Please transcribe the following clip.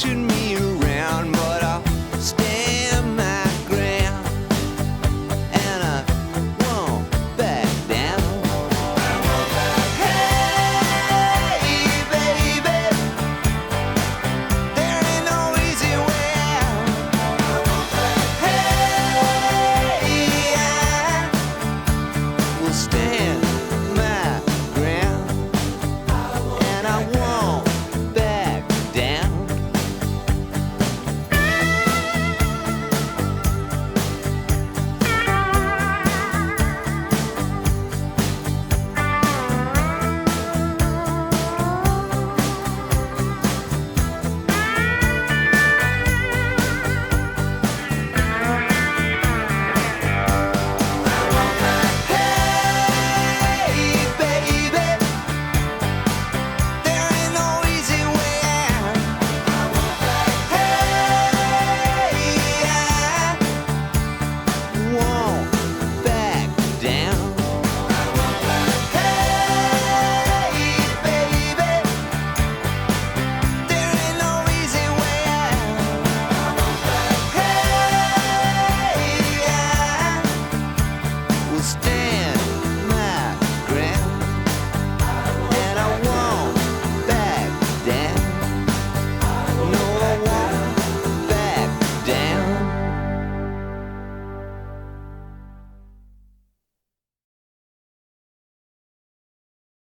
pushing me around, but I stand my ground and I won't back down. I won't back. Hey, baby, there ain't no easy way out. I won't back. Hey, I will stand.